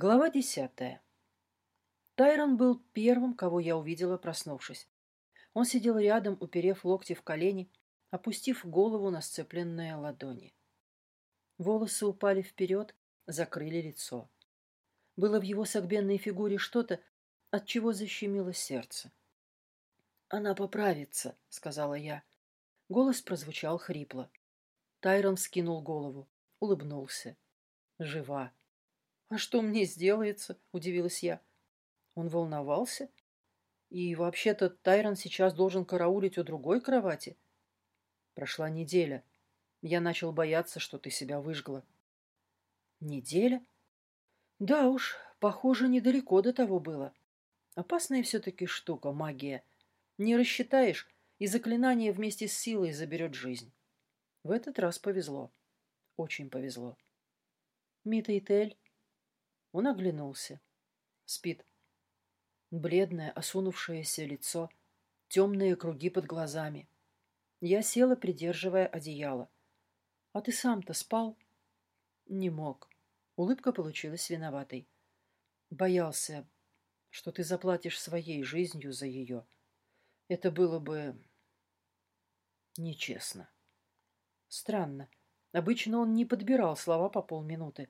Глава десятая. Тайрон был первым, кого я увидела, проснувшись. Он сидел рядом, уперев локти в колени, опустив голову на сцепленные ладони. Волосы упали вперед, закрыли лицо. Было в его согбенной фигуре что-то, от чего защемило сердце. «Она поправится», — сказала я. Голос прозвучал хрипло. Тайрон скинул голову, улыбнулся. «Жива». «А что мне сделается?» — удивилась я. Он волновался. И вообще-то Тайрон сейчас должен караулить у другой кровати. Прошла неделя. Я начал бояться, что ты себя выжгла. Неделя? Да уж, похоже, недалеко до того было. Опасная все-таки штука, магия. Не рассчитаешь, и заклинание вместе с силой заберет жизнь. В этот раз повезло. Очень повезло. Мита и Тель он оглянулся. Спит. Бледное, осунувшееся лицо, темные круги под глазами. Я села, придерживая одеяло. «А ты сам-то спал?» «Не мог». Улыбка получилась виноватой. «Боялся, что ты заплатишь своей жизнью за ее. Это было бы нечестно». Странно. Обычно он не подбирал слова по полминуты.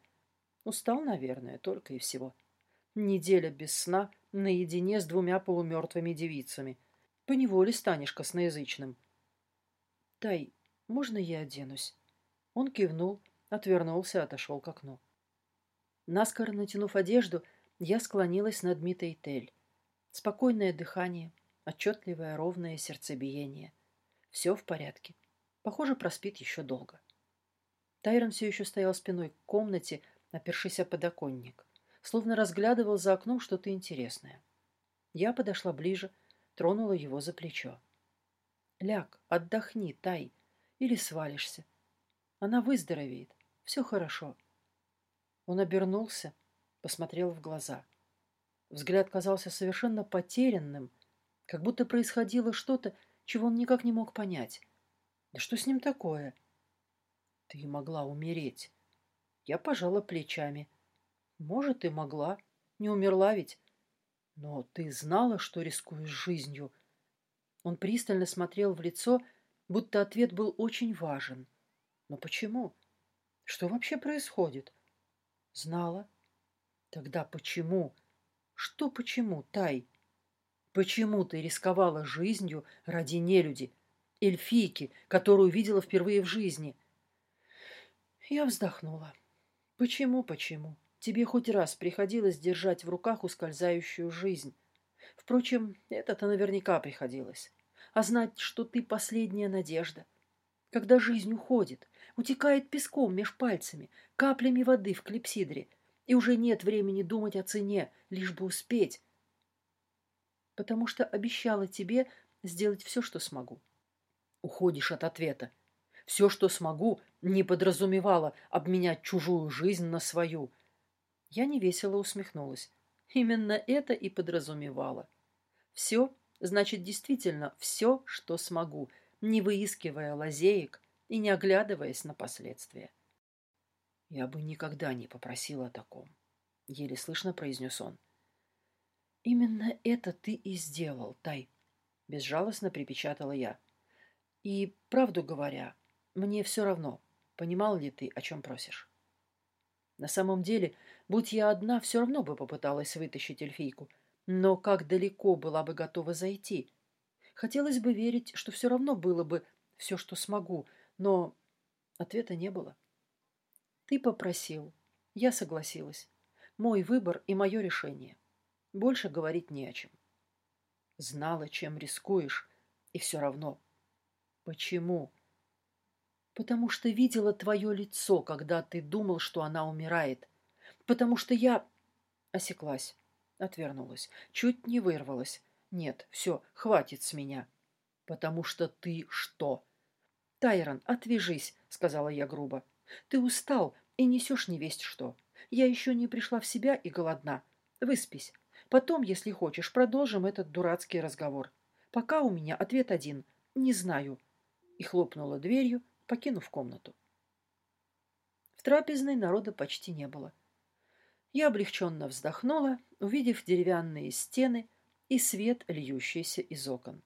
Устал, наверное, только и всего. Неделя без сна, наедине с двумя полумертвыми девицами. Поневоле станешь косноязычным. «Тай, можно я оденусь?» Он кивнул, отвернулся, отошел к окну. Наскоро натянув одежду, я склонилась над Митой Тель. Спокойное дыхание, отчетливое ровное сердцебиение. Все в порядке. Похоже, проспит еще долго. Тайрон все еще стоял спиной к комнате, опершись о подоконник, словно разглядывал за окном что-то интересное. Я подошла ближе, тронула его за плечо. «Ляг, отдохни, Тай, или свалишься. Она выздоровеет, все хорошо». Он обернулся, посмотрел в глаза. Взгляд казался совершенно потерянным, как будто происходило что-то, чего он никак не мог понять. «Да что с ним такое?» «Ты могла умереть», я пожала плечами. Может, и могла. Не умерла ведь. Но ты знала, что рискуешь жизнью. Он пристально смотрел в лицо, будто ответ был очень важен. Но почему? Что вообще происходит? Знала. Тогда почему? Что почему, Тай? Почему ты рисковала жизнью ради нелюди, эльфийки, которую видела впервые в жизни? Я вздохнула. Почему, почему? Тебе хоть раз приходилось держать в руках ускользающую жизнь. Впрочем, это-то наверняка приходилось. А знать, что ты последняя надежда. Когда жизнь уходит, утекает песком меж пальцами, каплями воды в клипсидре, и уже нет времени думать о цене, лишь бы успеть. Потому что обещала тебе сделать все, что смогу. Уходишь от ответа. Все, что смогу, не подразумевало обменять чужую жизнь на свою. Я невесело усмехнулась. Именно это и подразумевало. Все, значит, действительно все, что смогу, не выискивая лазеек и не оглядываясь на последствия. «Я бы никогда не попросил о таком», — еле слышно произнес он. «Именно это ты и сделал, Тай», — безжалостно припечатала я. «И, правду говоря, мне все равно, понимал ли ты, о чем просишь. На самом деле, будь я одна, все равно бы попыталась вытащить эльфийку. Но как далеко была бы готова зайти? Хотелось бы верить, что все равно было бы все, что смогу, но ответа не было. Ты попросил. Я согласилась. Мой выбор и мое решение. Больше говорить не о чем. Знала, чем рискуешь, и все равно. Почему? Потому что видела твое лицо, когда ты думал, что она умирает. Потому что я...» Осеклась, отвернулась, чуть не вырвалась. «Нет, все, хватит с меня». «Потому что ты что?» «Тайрон, отвяжись», — сказала я грубо. «Ты устал и несешь невесть что. Я еще не пришла в себя и голодна. Выспись. Потом, если хочешь, продолжим этот дурацкий разговор. Пока у меня ответ один. Не знаю». И хлопнула дверью, покинув комнату. В трапезной народа почти не было. Я облегченно вздохнула, увидев деревянные стены и свет, льющийся из окон.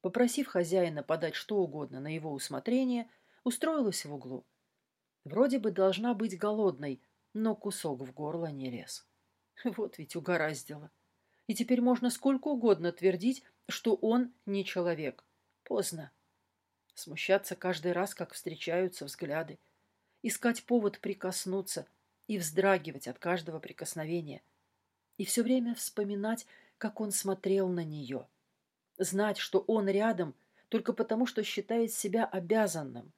Попросив хозяина подать что угодно на его усмотрение, устроилась в углу. Вроде бы должна быть голодной, но кусок в горло не лез. Вот ведь угораздило. И теперь можно сколько угодно твердить, что он не человек. Поздно. Смущаться каждый раз, как встречаются взгляды. Искать повод прикоснуться и вздрагивать от каждого прикосновения. И все время вспоминать, как он смотрел на нее. Знать, что он рядом только потому, что считает себя обязанным,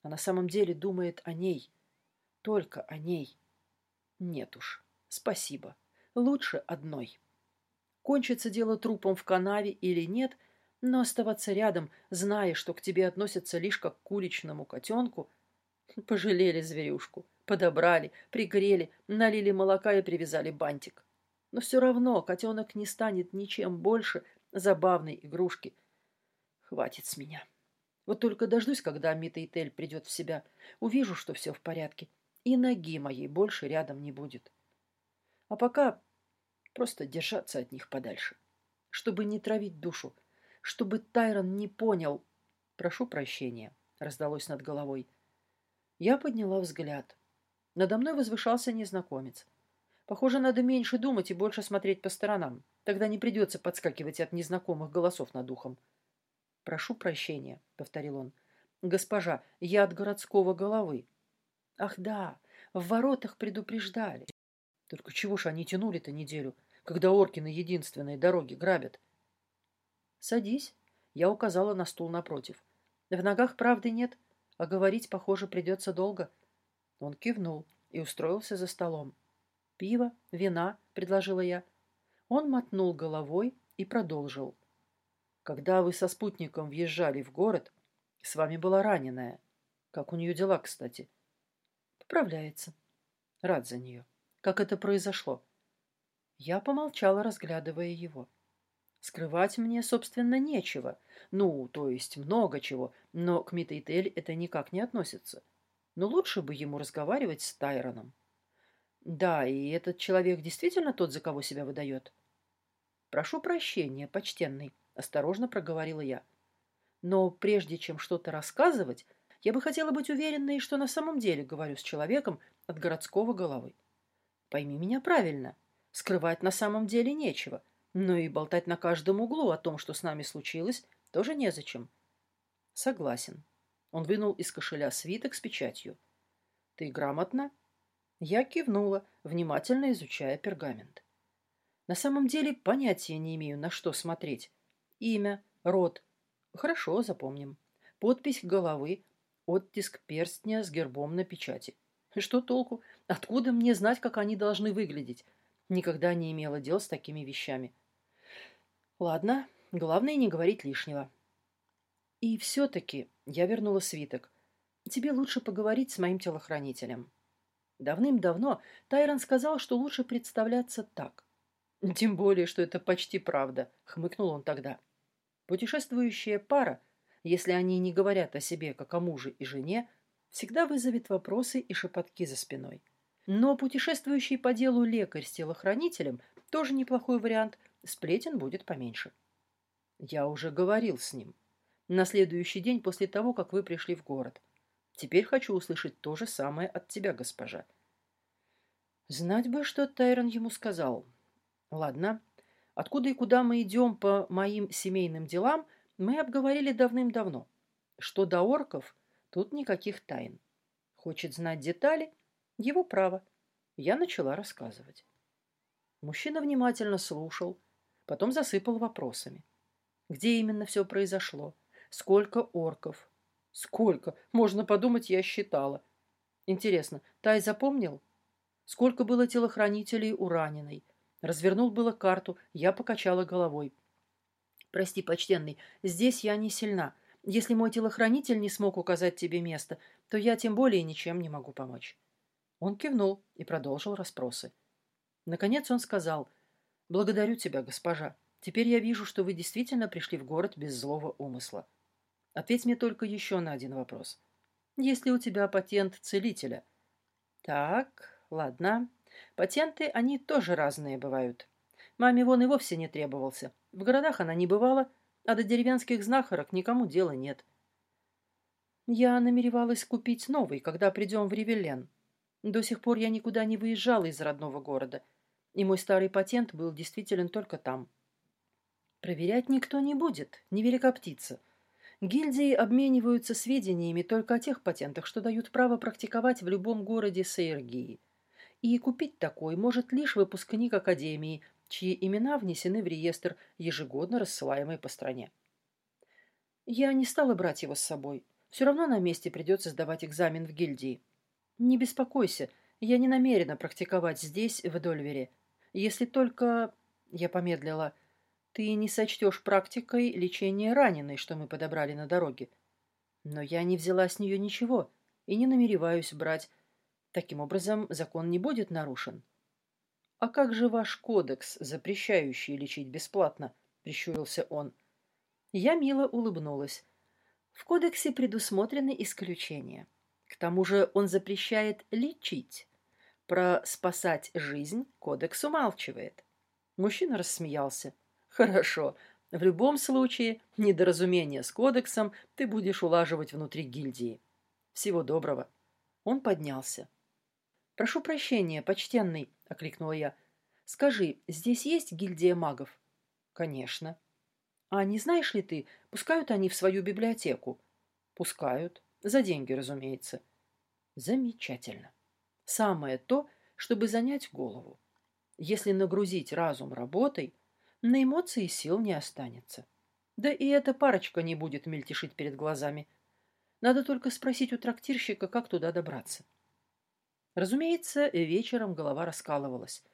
а на самом деле думает о ней. Только о ней. Нет уж, спасибо. Лучше одной. Кончится дело трупом в канаве или нет, но оставаться рядом, зная, что к тебе относятся лишь как к уличному котенку, пожалели зверюшку, подобрали, пригрели, налили молока и привязали бантик. Но все равно котенок не станет ничем больше забавной игрушки. Хватит с меня. Вот только дождусь, когда Амита Итель придет в себя. Увижу, что все в порядке. И ноги моей больше рядом не будет. А пока просто держаться от них подальше. Чтобы не травить душу. Чтобы Тайрон не понял. Прошу прощения, раздалось над головой. Я подняла взгляд. Надо мной возвышался незнакомец. Похоже, надо меньше думать и больше смотреть по сторонам. Тогда не придется подскакивать от незнакомых голосов над ухом. «Прошу прощения», — повторил он. «Госпожа, я от городского головы». «Ах да, в воротах предупреждали. Только чего ж они тянули-то неделю, когда орки на единственной дороге грабят?» «Садись», — я указала на стул напротив. «В ногах правды нет, а говорить, похоже, придется долго». Он кивнул и устроился за столом. «Пиво, вина», — предложила я. Он мотнул головой и продолжил. «Когда вы со спутником въезжали в город, с вами была раненая. Как у нее дела, кстати?» «Поправляется. Рад за нее. Как это произошло?» Я помолчала, разглядывая его. Скрывать мне, собственно, нечего. Ну, то есть много чего, но к Митейтель это никак не относится. Но лучше бы ему разговаривать с Тайроном. Да, и этот человек действительно тот, за кого себя выдает. Прошу прощения, почтенный, осторожно проговорила я. Но прежде чем что-то рассказывать, я бы хотела быть уверенной, что на самом деле говорю с человеком от городского головы. Пойми меня правильно. Скрывать на самом деле нечего. Но и болтать на каждом углу о том, что с нами случилось, тоже незачем. Согласен. Он вынул из кошеля свиток с печатью. Ты грамотно я кивнула, внимательно изучая пергамент. На самом деле понятия не имею, на что смотреть. Имя, род. Хорошо, запомним. Подпись головы, оттиск перстня с гербом на печати. Что толку? Откуда мне знать, как они должны выглядеть? Никогда не имела дел с такими вещами. Ладно, главное не говорить лишнего. И все-таки я вернула свиток. Тебе лучше поговорить с моим телохранителем. Давным-давно Тайрон сказал, что лучше представляться так. Тем более, что это почти правда, хмыкнул он тогда. Путешествующая пара, если они не говорят о себе как о муже и жене, всегда вызовет вопросы и шепотки за спиной. Но путешествующий по делу лекарь с телохранителем тоже неплохой вариант, сплетен будет поменьше. Я уже говорил с ним. На следующий день после того, как вы пришли в город. Теперь хочу услышать то же самое от тебя, госпожа. Знать бы, что Тайрон ему сказал. Ладно. Откуда и куда мы идем по моим семейным делам, мы обговорили давным-давно. Что до орков, тут никаких тайн. Хочет знать детали? Его право. Я начала рассказывать. Мужчина внимательно слушал, потом засыпал вопросами. Где именно все произошло? Сколько орков? Сколько? Можно подумать, я считала. Интересно, Тай запомнил? Сколько было телохранителей у раненой? Развернул было карту, я покачала головой. Прости, почтенный, здесь я не сильна. Если мой телохранитель не смог указать тебе место, то я тем более ничем не могу помочь. Он кивнул и продолжил расспросы. Наконец он сказал, «Благодарю тебя, госпожа. Теперь я вижу, что вы действительно пришли в город без злого умысла. Ответь мне только еще на один вопрос. Есть ли у тебя патент целителя? Так, ладно. Патенты, они тоже разные бывают. Маме вон и вовсе не требовался. В городах она не бывала, а до деревенских знахарок никому дела нет. Я намеревалась купить новый, когда придем в Ревелен. До сих пор я никуда не выезжала из родного города, и мой старый патент был действителен только там. Проверять никто не будет, невелика птица. Гильдии обмениваются сведениями только о тех патентах, что дают право практиковать в любом городе Саергии. И купить такой может лишь выпускник Академии, чьи имена внесены в реестр, ежегодно рассылаемый по стране. Я не стала брать его с собой. Все равно на месте придется сдавать экзамен в гильдии. Не беспокойся, я не намерена практиковать здесь, в Дольвере. Если только... Я помедлила. Ты не сочтешь практикой лечение раненой, что мы подобрали на дороге. Но я не взяла с нее ничего и не намереваюсь брать. Таким образом, закон не будет нарушен. «А как же ваш кодекс, запрещающий лечить бесплатно?» — прищурился он. Я мило улыбнулась. В кодексе предусмотрены исключения. К тому же он запрещает лечить. Про спасать жизнь кодекс умалчивает. Мужчина рассмеялся. «Хорошо. В любом случае, недоразумение с кодексом ты будешь улаживать внутри гильдии. Всего доброго». Он поднялся. «Прошу прощения, почтенный», — окликнула я. «Скажи, здесь есть гильдия магов?» «Конечно». «А не знаешь ли ты, пускают они в свою библиотеку?» «Пускают. За деньги, разумеется». «Замечательно. Самое то, чтобы занять голову. Если нагрузить разум работой, на эмоции сил не останется. Да и эта парочка не будет мельтешить перед глазами. Надо только спросить у трактирщика, как туда добраться». Разумеется, вечером голова раскалывалась.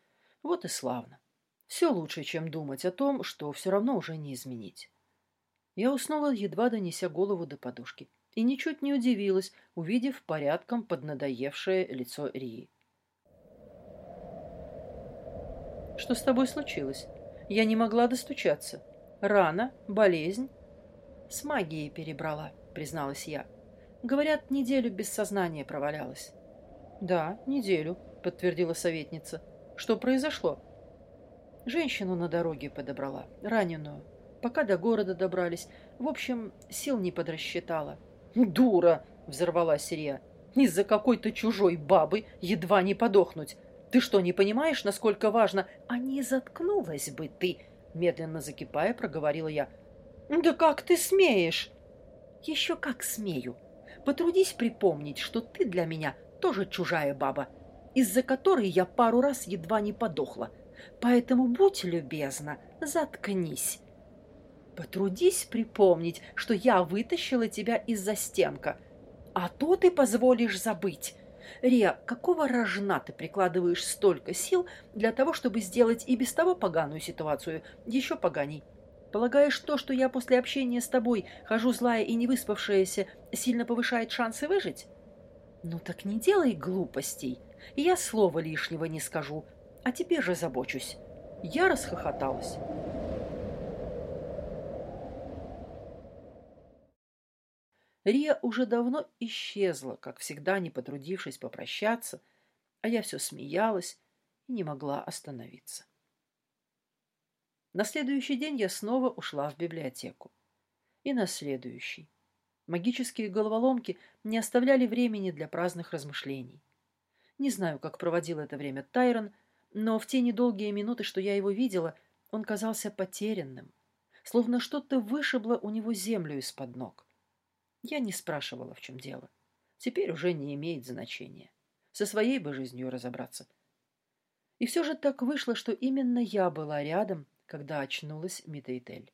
Вот и славно. Все лучше, чем думать о том, что все равно уже не изменить. Я уснула, едва донеся голову до подушки, и ничуть не удивилась, увидев порядком поднадоевшее лицо Рии. «Что с тобой случилось? Я не могла достучаться. Рана? Болезнь?» «С магией перебрала», — призналась я. «Говорят, неделю без сознания провалялась». «Да, неделю», — подтвердила советница. «Что произошло?» Женщину на дороге подобрала, раненую. Пока до города добрались. В общем, сил не подрасчитала. «Дура!» — взорвалась Сирия. «Из-за какой-то чужой бабы едва не подохнуть. Ты что, не понимаешь, насколько важно?» «А не заткнулась бы ты!» — медленно закипая, проговорила я. «Да как ты смеешь?» «Еще как смею. Потрудись припомнить, что ты для меня тоже чужая баба, из-за которой я пару раз едва не подохла. Поэтому будь любезна, заткнись. Потрудись припомнить, что я вытащила тебя из-за стенка, а то ты позволишь забыть. Рия, какого рожна ты прикладываешь столько сил для того, чтобы сделать и без того поганую ситуацию еще поганей? Полагаешь, то, что я после общения с тобой хожу злая и невыспавшаяся, сильно повышает шансы выжить? «Ну так не делай глупостей, я слова лишнего не скажу, а тебе же забочусь». Я расхохоталась. Рия уже давно исчезла, как всегда, не потрудившись попрощаться, а я все смеялась и не могла остановиться. На следующий день я снова ушла в библиотеку. И на следующий. Магические головоломки не оставляли времени для праздных размышлений. Не знаю, как проводил это время Тайрон, но в те недолгие минуты, что я его видела, он казался потерянным, словно что-то вышибло у него землю из-под ног. Я не спрашивала, в чем дело. Теперь уже не имеет значения. Со своей бы жизнью разобраться. И все же так вышло, что именно я была рядом, когда очнулась Митейтель.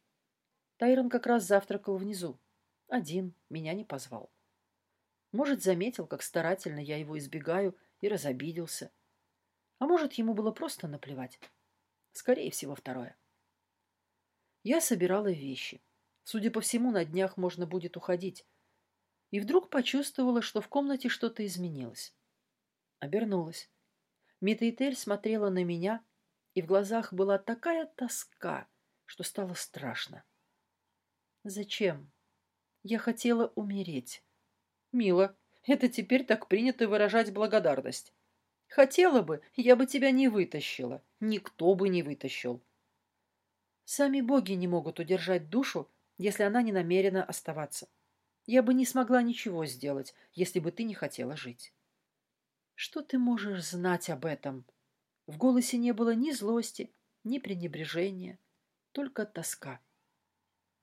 Тайрон как раз завтракал внизу, один, меня не позвал. Может, заметил, как старательно я его избегаю, и разобиделся. А может, ему было просто наплевать. Скорее всего, второе. Я собирала вещи. Судя по всему, на днях можно будет уходить. И вдруг почувствовала, что в комнате что-то изменилось. Обернулась. Митейтель смотрела на меня, и в глазах была такая тоска, что стало страшно. «Зачем?» Я хотела умереть. Мило. Это теперь так принято выражать благодарность. Хотела бы, я бы тебя не вытащила. Никто бы не вытащил. Сами боги не могут удержать душу, если она не намерена оставаться. Я бы не смогла ничего сделать, если бы ты не хотела жить. Что ты можешь знать об этом? В голосе не было ни злости, ни пренебрежения, только тоска.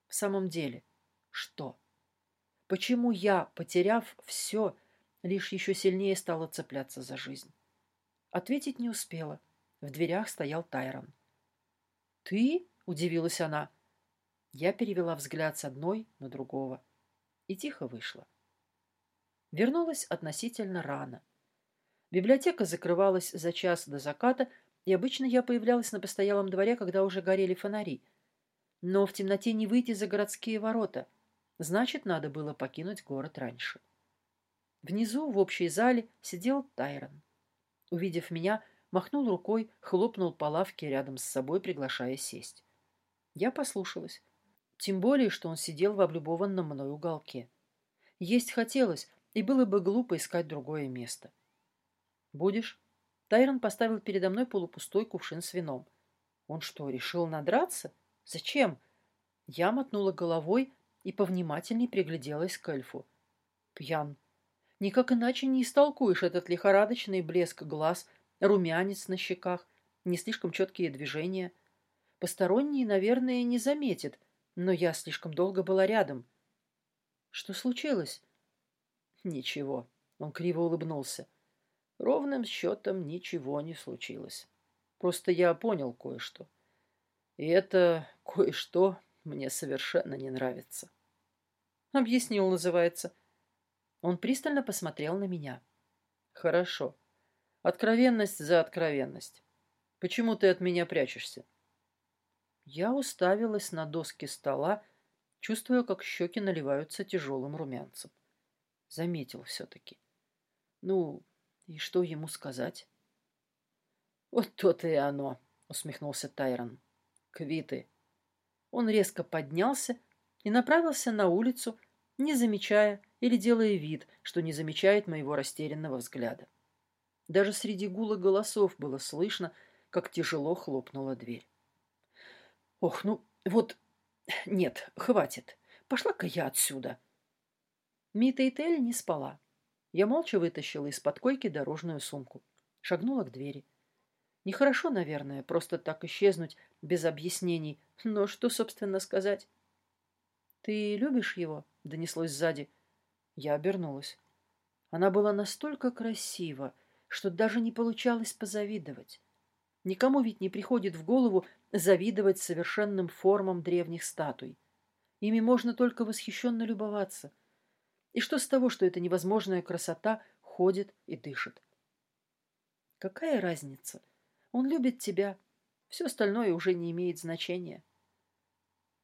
В самом деле, что? Почему я, потеряв все, лишь еще сильнее стала цепляться за жизнь? Ответить не успела. В дверях стоял Тайрон. «Ты?» — удивилась она. Я перевела взгляд с одной на другого и тихо вышла. Вернулась относительно рано. Библиотека закрывалась за час до заката, и обычно я появлялась на постоялом дворе, когда уже горели фонари. Но в темноте не выйти за городские ворота. Значит, надо было покинуть город раньше. Внизу, в общей зале, сидел Тайрон. Увидев меня, махнул рукой, хлопнул по лавке рядом с собой, приглашая сесть. Я послушалась. Тем более, что он сидел в облюбованном мной уголке. Есть хотелось, и было бы глупо искать другое место. «Будешь?» Тайрон поставил передо мной полупустой кувшин с вином. «Он что, решил надраться? Зачем?» Я мотнула головой и повнимательней пригляделась к эльфу. Пьян. Никак иначе не истолкуешь этот лихорадочный блеск глаз, румянец на щеках, не слишком четкие движения. Посторонние, наверное, не заметят, но я слишком долго была рядом. Что случилось? Ничего. Он криво улыбнулся. Ровным счетом ничего не случилось. Просто я понял кое-что. И это кое-что мне совершенно не нравится. Объяснил, называется. Он пристально посмотрел на меня. Хорошо. Откровенность за откровенность. Почему ты от меня прячешься? Я уставилась на доски стола, чувствуя, как щеки наливаются тяжелым румянцем. Заметил все-таки. Ну, и что ему сказать? Вот то-то и оно, усмехнулся Тайрон. Квиты. Он резко поднялся и направился на улицу, не замечая или делая вид, что не замечает моего растерянного взгляда. Даже среди гула голосов было слышно, как тяжело хлопнула дверь. «Ох, ну вот... Нет, хватит. Пошла-ка я отсюда». Мита Итель не спала. Я молча вытащила из-под койки дорожную сумку. Шагнула к двери. Нехорошо, наверное, просто так исчезнуть без объяснений. Но что, собственно, сказать? «Ты любишь его?» — донеслось сзади. Я обернулась. Она была настолько красива, что даже не получалось позавидовать. Никому ведь не приходит в голову завидовать совершенным формам древних статуй. Ими можно только восхищенно любоваться. И что с того, что эта невозможная красота ходит и дышит? Какая разница? Он любит тебя. Все остальное уже не имеет значения.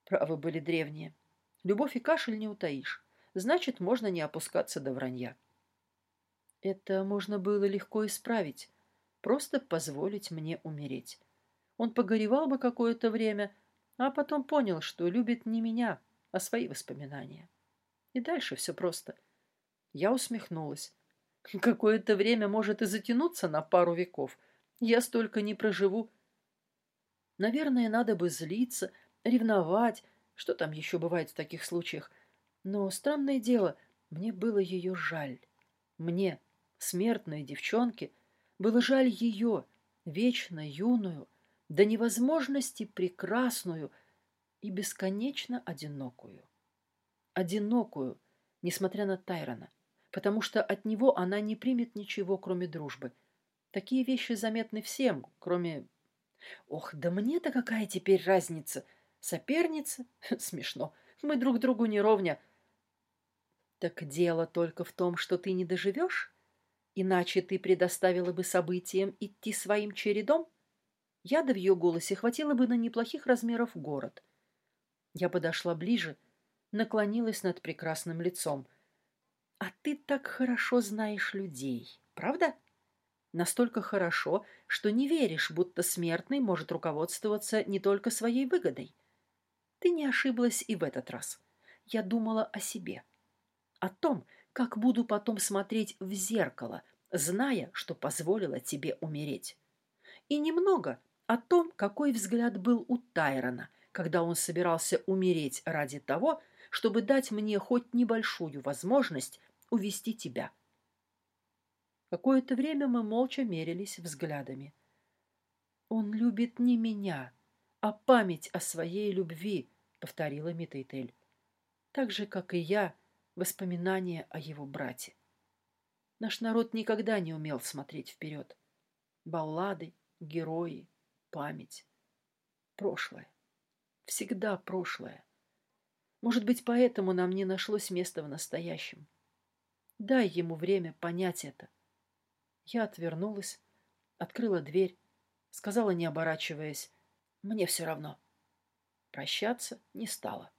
Правы были древние. Любовь и кашель не утаишь значит, можно не опускаться до вранья. Это можно было легко исправить, просто позволить мне умереть. Он погоревал бы какое-то время, а потом понял, что любит не меня, а свои воспоминания. И дальше все просто. Я усмехнулась. Какое-то время может и затянуться на пару веков. Я столько не проживу. Наверное, надо бы злиться, ревновать, что там еще бывает в таких случаях, но странное дело, мне было ее жаль. Мне, смертной девчонке, было жаль ее, вечно юную, до невозможности прекрасную и бесконечно одинокую. Одинокую, несмотря на Тайрона, потому что от него она не примет ничего, кроме дружбы. Такие вещи заметны всем, кроме... Ох, да мне-то какая теперь разница? Соперница? Смешно. Мы друг другу не ровня, так дело только в том, что ты не доживешь? Иначе ты предоставила бы событиям идти своим чередом? Яда в ее голосе хватило бы на неплохих размеров город. Я подошла ближе, наклонилась над прекрасным лицом. А ты так хорошо знаешь людей, правда? Настолько хорошо, что не веришь, будто смертный может руководствоваться не только своей выгодой. Ты не ошиблась и в этот раз. Я думала о себе. — о том, как буду потом смотреть в зеркало, зная, что позволила тебе умереть. И немного о том, какой взгляд был у Тайрона, когда он собирался умереть ради того, чтобы дать мне хоть небольшую возможность увести тебя. Какое-то время мы молча мерились взглядами. «Он любит не меня, а память о своей любви», — повторила Митейтель. «Так же, как и я, воспоминания о его брате. Наш народ никогда не умел смотреть вперед. Баллады, герои, память. Прошлое. Всегда прошлое. Может быть, поэтому нам не нашлось места в настоящем. Дай ему время понять это. Я отвернулась, открыла дверь, сказала, не оборачиваясь, «Мне все равно». Прощаться не стала.